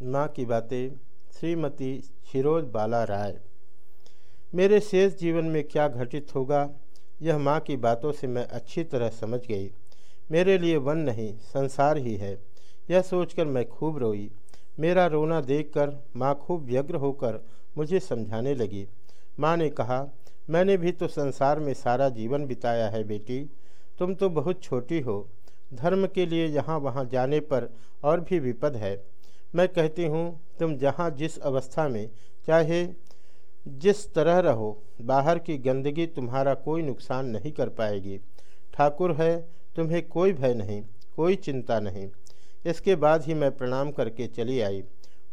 माँ की बातें श्रीमती शिरोज बाला राय। मेरे शेष जीवन में क्या घटित होगा, यह माँ की बातों से मैं अच्छी तरह समझ गई। मेरे लिए वन नहीं, संसार ही है। यह सोचकर मैं खूब रोई। मेरा रोना देखकर माँ खूब व्यग्र होकर मुझे समझाने लगी। माँ ने कहा, मैंने भी तो संसार में सारा जीवन बिताया है बेटी। तुम तो बहुत छोटी हो। धर्म के लिए यहाँ वहाँ जाने पर और भी विपद है। मैं कहती हूँ, तुम जहाँ जिस अवस्था में, चाहे जिस तरह रहो, बाहर की गंदगी तुम्हारा कोई नुकसान नहीं कर पाएगी। ठाकुर है, तुम्हें कोई भय नहीं, कोई चिंता नहीं। इसके बाद ही मैं प्रणाम करके चली आई।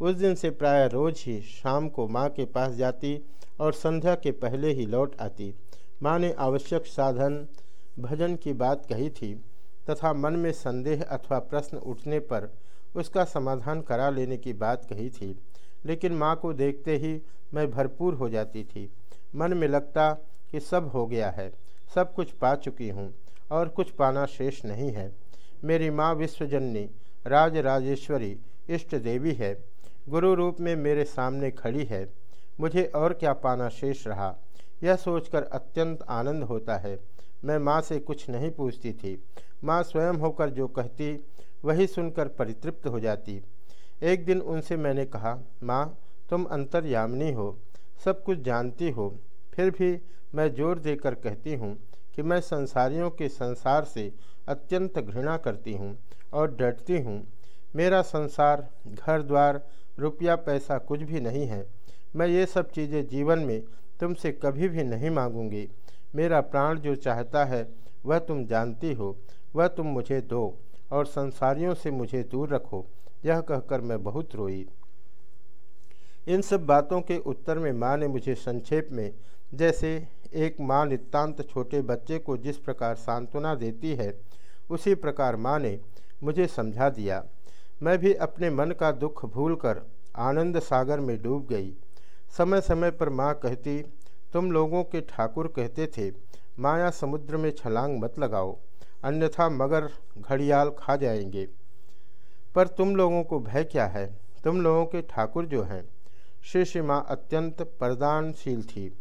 उस दिन से प्राय रोज ही शाम को माँ के पास जाती और संध्या के पहले ही लौट आती। माँ ने आवश्यक साधन, भजन की बात कही थी तथा मन में संदेह अथवा प्रश्न उठने पर उसका समाधान करा लेने की बात कही थी। लेकिन माँ को देखते ही मैं भरपूर हो जाती थी। मन में लगता कि सब हो गया है, सब कुछ पा चुकी हूँ और कुछ पाना शेष नहीं है। मेरी माँ विश्वजननी, राज राजेश्वरी, इष्ट देवी है। गुरु रूप में मेरे सामने खड़ी है। मुझे और क्या पाना शेष रहा? यह सोचकर अत्यंत आनंद होता है। मैं माँ से कुछ नहीं पूछती थी। माँ स्वयं होकर जो कहती वही सुनकर परितृप्त हो जाती। एक दिन उनसे मैंने कहा, माँ, तुम अंतर्यामिनी हो, सब कुछ जानती हो। फिर भी मैं ज़ोर देकर कहती हूँ कि मैं संसारियों के संसार से अत्यंत घृणा करती हूँ और डरती हूँ। मेरा संसार, घर, द्वार, रुपया, पैसा कुछ भी नहीं है। मैं ये सब चीज़ें जीवन में तुमसे कभी भी नहीं मांगूँगी। मेरा प्राण जो चाहता है, वह तुम जानती हो, वह तुम मुझे दो। और संसारियों से मुझे दूर रखो। यह कहकर मैं बहुत रोई। इन सब बातों के उत्तर में माँ ने मुझे संक्षेप में, जैसे एक माँ नितान्त छोटे बच्चे को जिस प्रकार सांत्वना देती है, उसी प्रकार माँ ने मुझे समझा दिया। मैं भी अपने मन का दुख भूलकर आनंद सागर में डूब गई। समय समय पर माँ कहती, तुम लोगों के ठाकुर कहते थे, माया समुद्र में छलांग मत लगाओ। अन्यथा मगर घड़ियाल खा जाएँगे। पर तुम लोगों को भय क्या है? तुम लोगों के ठाकुर जो हैं श्री श्री माँ अत्यंत परदानशील थी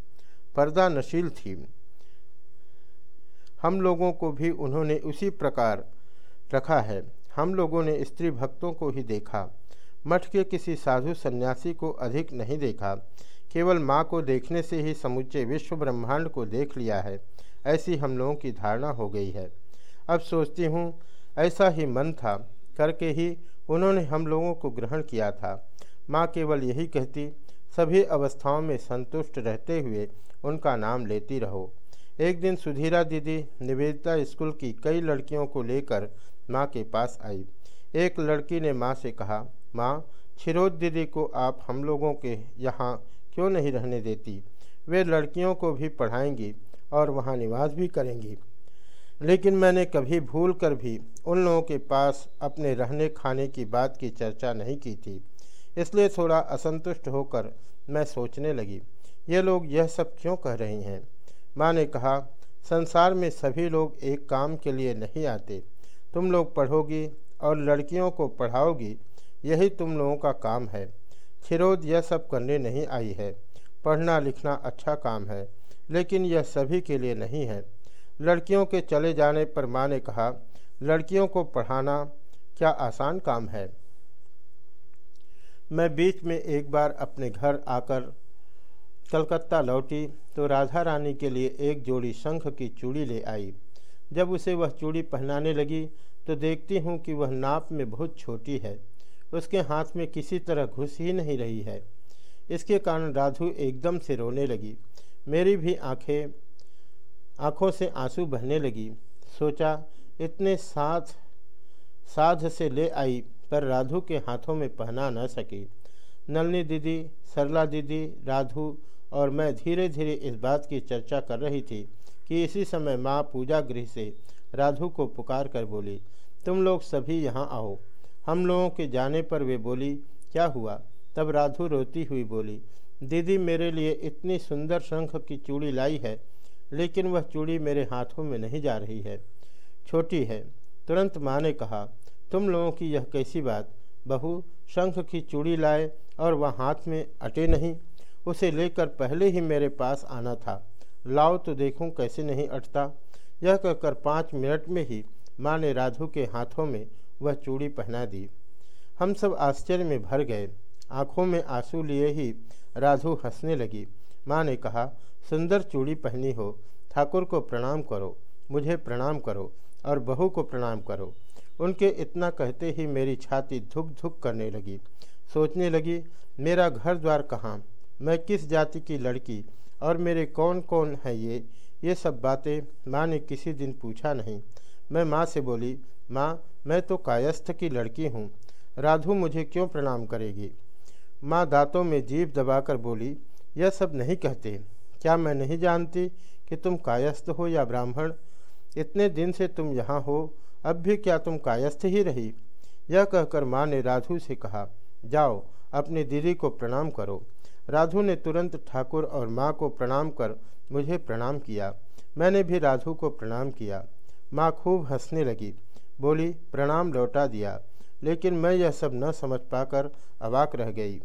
पर्दा नशील थी। हम लोगों को भी उन्होंने उसी प्रकार रखा है। हम लोगों ने स्त्री भक्तों को ही देखा। मठ के किसी साधु सन्यासी को अधिक नहीं देखा। केवल माँ को देखने से ही समुचे विश्व ब्रह्मांड को देख लिया है। ऐसी हम लोगों की धारणा हो गई है। अब सोचती हूँ, ऐसा ही मन था। करके ही उन्होंने हम लोगों को ग्रहण किया था। माँ केवल यही कहती, सभी अवस्थाओं में संतुष्ट रहते हुए उनका नाम लेती रहो। एक दिन सुधीरा दीदी निवेदिता स्कूल की कई लड़कियों को लेकर माँ के पास आई। एक लड़की ने माँ से कहा, माँ छिरोद दीदी को आप हम लोगों के यहाँ क्यों नहीं रहने देती? वे लड़कियों को भी पढ़ाएँगी और वहाँ निवास भी करेंगी। लेकिन मैंने कभी भूल कर भी उन लोगों के पास अपने रहने खाने की बात की चर्चा नहीं की थी। इसलिए थोड़ा असंतुष्ट होकर मैं सोचने लगी, ये लोग यह सब क्यों कह रही हैं? माँ ने कहा, संसार में सभी लोग एक काम के लिए नहीं आते। तुम लोग पढ़ोगी और लड़कियों को पढ़ाओगी, यही तुम लोगों का काम है। खिरोद, यह सब करने नहीं आई है। पढ़ना लिखना अच्छा काम है, लेकिन यह सभी के लिए नहीं है। लड़कियों के चले जाने पर माँ ने कहा, लड़कियों को पढ़ाना क्या आसान काम है? मैं बीच में एक बार अपने घर आकर कलकत्ता लौटी तो राधा रानी के लिए एक जोड़ी शंख की चूड़ी ले आई। जब उसे वह चूड़ी पहनाने लगी तो देखती हूँ कि वह नाप में बहुत छोटी है। उसके हाथ में किसी तरह घुस ही नहीं रही है। इसके कारण राधु एकदम से रोने लगी। मेरी भी आँखें आँखों से आँसू बहने लगी। सोचा, इतने साथ, साध से ले आई, पर राधु के हाथों में पहना न सकी। नलनी दीदी, सरला दीदी, राधु और मैं धीरे धीरे इस बात की चर्चा कर रही थी कि इसी समय माँ पूजा गृह से राधु को पुकार कर बोली, तुम लोग सभी यहाँ आओ। हम लोगों के जाने पर वे बोली, क्या हुआ? तब राधु रोती हुई बोली, दीदी मेरे लिए इतनी सुंदर शंख की चूड़ी लाई है लेकिन वह चूड़ी मेरे हाथों में नहीं जा रही है। छोटी है। तुरंत माँ ने कहा, तुम लोगों की यह कैसी बात? बहू, शंख की चूड़ी लाए और वह हाथ में अटे नहीं। उसे लेकर पहले ही मेरे पास आना था। लाओ तो देखूँ कैसे नहीं अटता। यह कहकर पाँच मिनट में ही माँ ने राधु के हाथों में वह चूड़ी पहना दी। हम सब आश्चर्य में भर गए। आँखों में आँसू लिए ही राधु हंसने लगी। माँ ने कहा, सुंदर चूड़ी पहनी हो, ठाकुर को प्रणाम करो, मुझे प्रणाम करो और बहू को प्रणाम करो। उनके इतना कहते ही मेरी छाती धुक धुक करने लगी। सोचने लगी, मेरा घर द्वार कहाँ? मैं किस जाति की लड़की और मेरे कौन कौन हैं ये? ये सब बातें माँ ने किसी दिन पूछा नहीं। मैं माँ से बोली, माँ, मैं तो कायस्थ की लड़की हूँ। राधु मुझे क्यों प्रणाम करेगी? माँ दांतों में जीभ दबाकर बोली, यह सब नहीं कहते। क्या मैं नहीं जानती कि तुम कायस्थ हो या ब्राह्मण? इतने दिन से तुम यहाँ हो, अब भी क्या तुम कायस्थ ही रही? यह कहकर माँ ने राधु से कहा, जाओ, अपनी दीदी को प्रणाम करो। राधु ने तुरंत ठाकुर और माँ को प्रणाम कर मुझे प्रणाम किया। मैंने भी राधु को प्रणाम किया। माँ खूब हंसने लगी। बोली, प्रणाम लौटा दिया। लेकिन मैं यह सब न समझ पाकर अवाक रह गई।